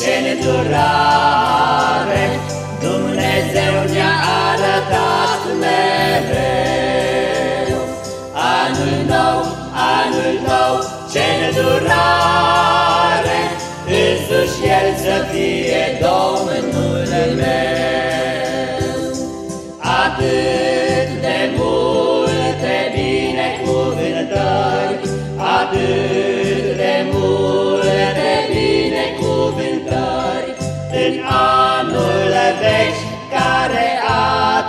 ce nedurare Dumnezeu ne-a arătat mereu. Anul nou, anul nou, ce nedurare Însuși El să fie Domnul meu. Atât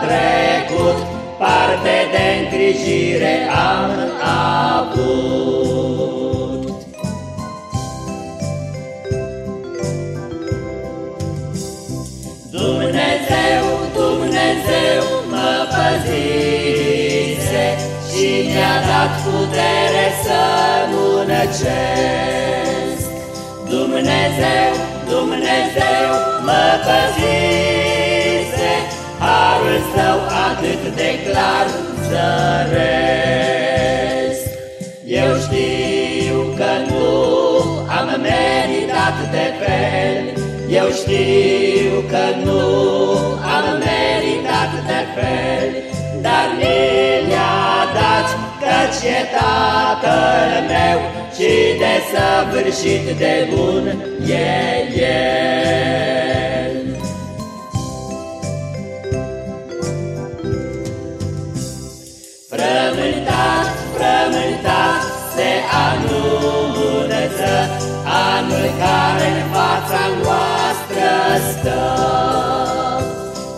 trecut Parte de îngrijire am avut. Dumnezeu, Dumnezeu mă păzise Și mi-a dat putere să munăcesc Dumnezeu, Dumnezeu mă păzise Harul său atât de clar zăresc Eu știu că nu am meritat de fel. Eu știu că nu am meritat de fel. Dar mi-a dat căci e tatăl meu Și de săvârșit de bun e el se anunță Anul care în fața noastră stă.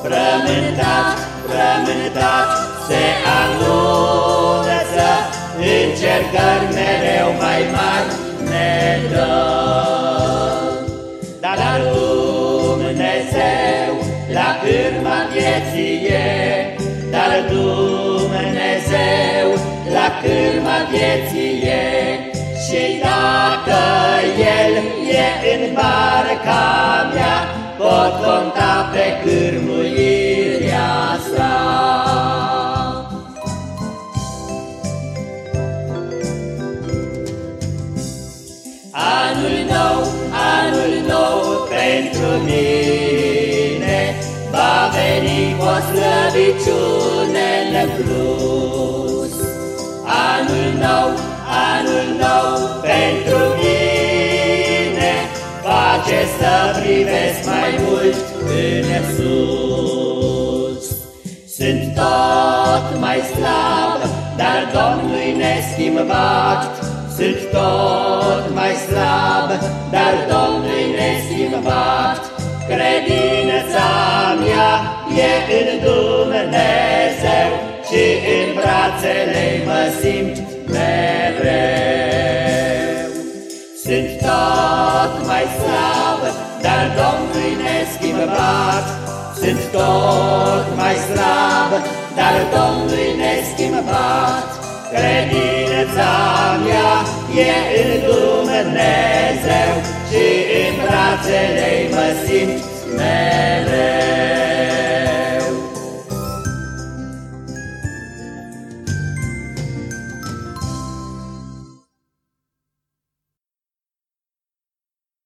Frământat, frământat se anunță Încercări mereu mai mari ne dă Dar Dumnezeu la cârma vieții la cârma vieții e Și dacă El e în barca mea Pot conta pe cârmuirea sa. Anul nou, anul nou pentru mine Va veni cu o slăbiciune în plus Face să privesc mai mult în sus Sunt tot mai slab, dar Domnul neschimbat. Sunt tot mai slab, dar Domnul neschimbat. Credința mea e în Dumnezeu Și în brațele mă simt mereu. Sunt tot mai slab, dar Domnul neschimbat. Sunt tot mai slab, dar Domnul neschimbat. Credința mea e în Dumnezeu Și în brațele mă